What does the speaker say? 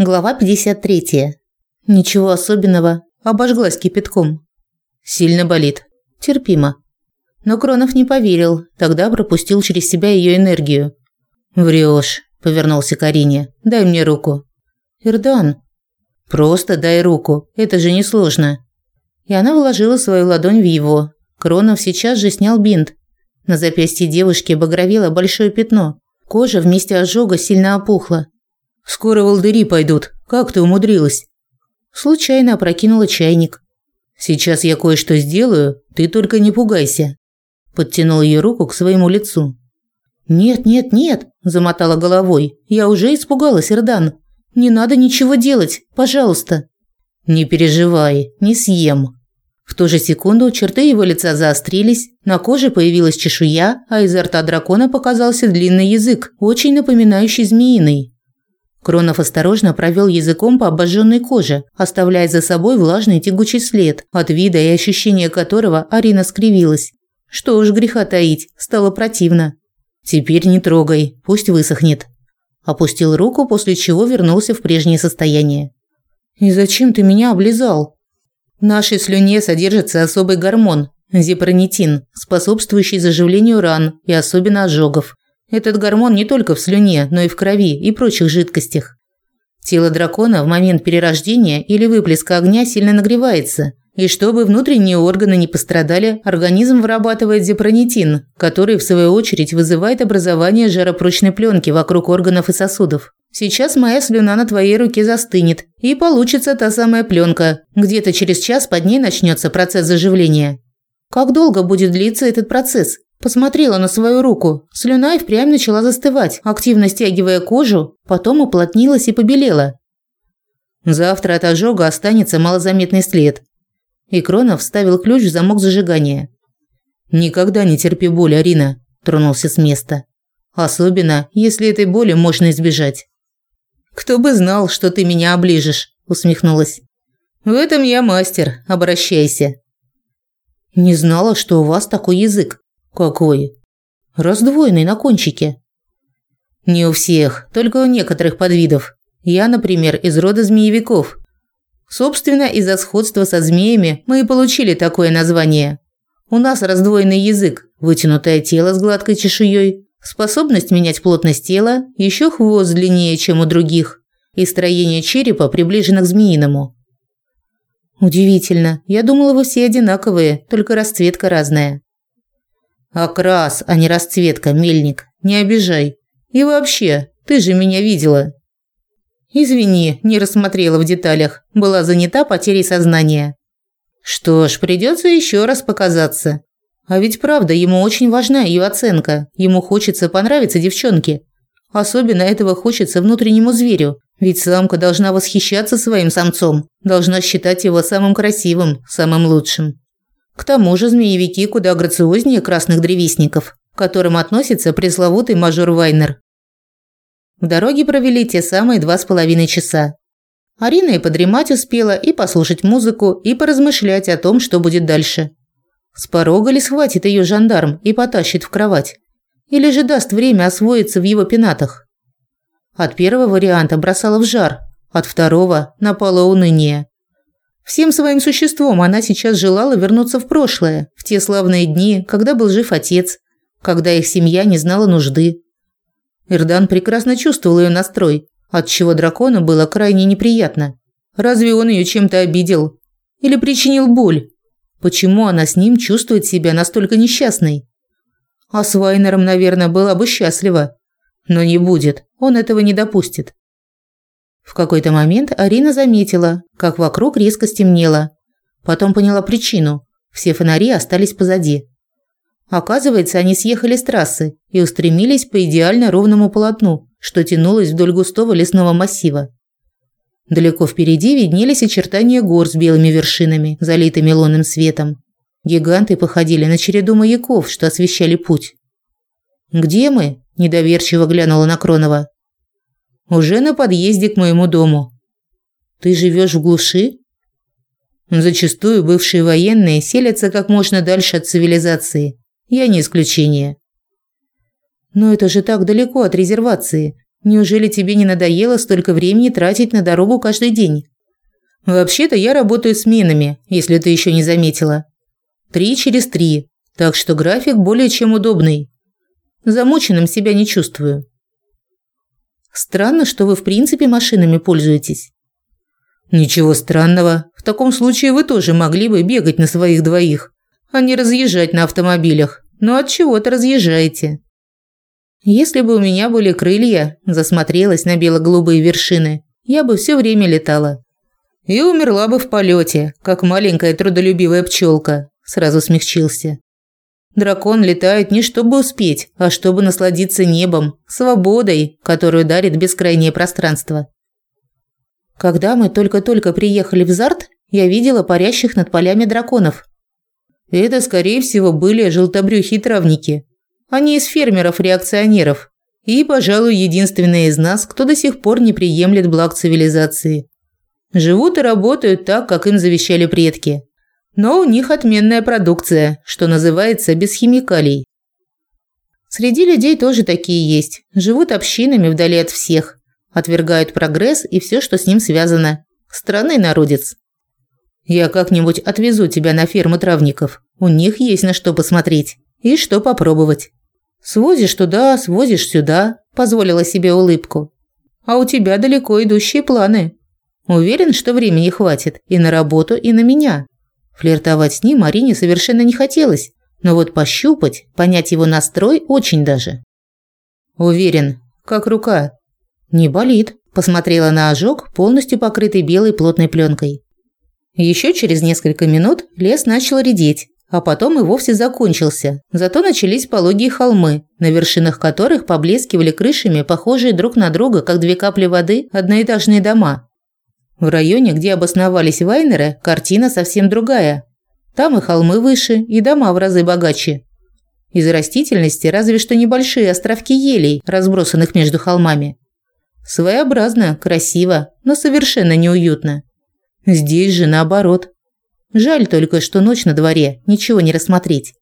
Глава 53. Ничего особенного. Обожглась кипятком. Сильно болит. Терпимо. Но Кронов не поверил, тогда пропустил через себя ее энергию. Врешь, повернулся к Арине. Дай мне руку. Ирдан. Просто дай руку. Это же несложно. И она вложила свою ладонь в его. Кронов сейчас же снял бинт. На запястье девушки багровело большое пятно. Кожа вместе ожога сильно опухла. Скоро волдыри пойдут. Как ты умудрилась? Случайно опрокинула чайник. Сейчас я кое-что сделаю, ты только не пугайся. Подтянул ее руку к своему лицу. Нет, нет, нет, замотала головой. Я уже испугалась, Ирдан. Не надо ничего делать, пожалуйста. Не переживай, не съем. В ту же секунду черты его лица заострились, на коже появилась чешуя, а изо рта дракона показался длинный язык, очень напоминающий змеиный. Кронов осторожно провел языком по обожженной коже, оставляя за собой влажный тягучий след, от вида и ощущения которого Арина скривилась. Что уж греха таить, стало противно. «Теперь не трогай, пусть высохнет». Опустил руку, после чего вернулся в прежнее состояние. «И зачем ты меня облизал?» В нашей слюне содержится особый гормон – зипронитин, способствующий заживлению ран и особенно ожогов. Этот гормон не только в слюне, но и в крови и прочих жидкостях. Тело дракона в момент перерождения или выплеска огня сильно нагревается, и чтобы внутренние органы не пострадали, организм вырабатывает зипронитин, который в свою очередь вызывает образование жаропрочной пленки вокруг органов и сосудов. Сейчас моя слюна на твоей руке застынет, и получится та самая пленка. Где-то через час под ней начнется процесс заживления. Как долго будет длиться этот процесс? Посмотрела на свою руку. Слюна и впрямь начала застывать, активно стягивая кожу, потом уплотнилась и побелела. Завтра от ожога останется малозаметный след. И Кронов вставил ключ в замок зажигания. «Никогда не терпи боль, Арина», – тронулся с места. «Особенно, если этой боли можно избежать». «Кто бы знал, что ты меня оближешь», – усмехнулась. «В этом я мастер, обращайся». «Не знала, что у вас такой язык», какой? Раздвоенный на кончике. Не у всех, только у некоторых подвидов. Я, например, из рода змеевиков. Собственно, из-за сходства со змеями мы и получили такое название. У нас раздвоенный язык, вытянутое тело с гладкой чешуей, способность менять плотность тела, еще хвост длиннее, чем у других, и строение черепа приближено к змеиному. Удивительно. Я думала, вы все одинаковые, только расцветка разная. Окрас, а не расцветка, мельник. Не обижай. И вообще, ты же меня видела. Извини, не рассмотрела в деталях. Была занята потерей сознания. Что ж, придется еще раз показаться. А ведь правда, ему очень важна ее оценка. Ему хочется понравиться девчонке. Особенно этого хочется внутреннему зверю. Ведь самка должна восхищаться своим самцом, должна считать его самым красивым, самым лучшим. К тому же змеевики куда грациознее красных древесников, к которым относится пресловутый мажор Вайнер. В дороге провели те самые два с половиной часа. Арина и подремать успела, и послушать музыку, и поразмышлять о том, что будет дальше. С порога ли схватит ее жандарм и потащит в кровать? Или же даст время освоиться в его пенатах? От первого варианта бросала в жар, от второго напало уныние. Всем своим существом она сейчас желала вернуться в прошлое, в те славные дни, когда был жив отец, когда их семья не знала нужды. Ирдан прекрасно чувствовал ее настрой, от чего дракону было крайне неприятно. Разве он ее чем-то обидел или причинил боль? Почему она с ним чувствует себя настолько несчастной? А с Вайнером, наверное, была бы счастлива, но не будет. Он этого не допустит. В какой-то момент Арина заметила, как вокруг резко стемнело. Потом поняла причину. Все фонари остались позади. Оказывается, они съехали с трассы и устремились по идеально ровному полотну, что тянулось вдоль густого лесного массива. Далеко впереди виднелись очертания гор с белыми вершинами, залитыми лунным светом. Гиганты походили на череду маяков, что освещали путь. «Где мы?» – недоверчиво глянула на Кронова. Уже на подъезде к моему дому. Ты живешь в глуши? Зачастую бывшие военные селятся как можно дальше от цивилизации. Я не исключение. Но это же так далеко от резервации. Неужели тебе не надоело столько времени тратить на дорогу каждый день? Вообще-то я работаю сменами, если ты еще не заметила. Три через три, так что график более чем удобный. Замученным себя не чувствую. Странно, что вы в принципе машинами пользуетесь. Ничего странного. В таком случае вы тоже могли бы бегать на своих двоих, а не разъезжать на автомобилях. Но от чего-то разъезжаете. Если бы у меня были крылья, засмотрелась на бело-голубые вершины, я бы все время летала. И умерла бы в полете, как маленькая трудолюбивая пчелка. Сразу смягчился. Дракон летает не чтобы успеть, а чтобы насладиться небом, свободой, которую дарит бескрайнее пространство. Когда мы только-только приехали в Зарт, я видела парящих над полями драконов. Это, скорее всего, были желтобрюхие травники. Они из фермеров-реакционеров. И, пожалуй, единственные из нас, кто до сих пор не приемлет благ цивилизации. Живут и работают так, как им завещали предки. Но у них отменная продукция, что называется, без химикалий. Среди людей тоже такие есть. Живут общинами вдали от всех отвергают прогресс и все, что с ним связано. Странный народец. Я как-нибудь отвезу тебя на ферму травников. У них есть на что посмотреть и что попробовать. Свозишь туда, свозишь сюда, позволила себе улыбку. А у тебя далеко идущие планы. Уверен, что времени хватит и на работу, и на меня. Флиртовать с ним Марине совершенно не хотелось, но вот пощупать, понять его настрой очень даже. Уверен, как рука. «Не болит», – посмотрела на ожог, полностью покрытый белой плотной пленкой. Еще через несколько минут лес начал редеть, а потом и вовсе закончился. Зато начались пологие холмы, на вершинах которых поблескивали крышами, похожие друг на друга, как две капли воды, одноэтажные дома. В районе, где обосновались вайнеры, картина совсем другая. Там и холмы выше, и дома в разы богаче. Из растительности разве что небольшие островки елей, разбросанных между холмами. Своеобразно, красиво, но совершенно неуютно. Здесь же наоборот. Жаль только, что ночь на дворе, ничего не рассмотреть.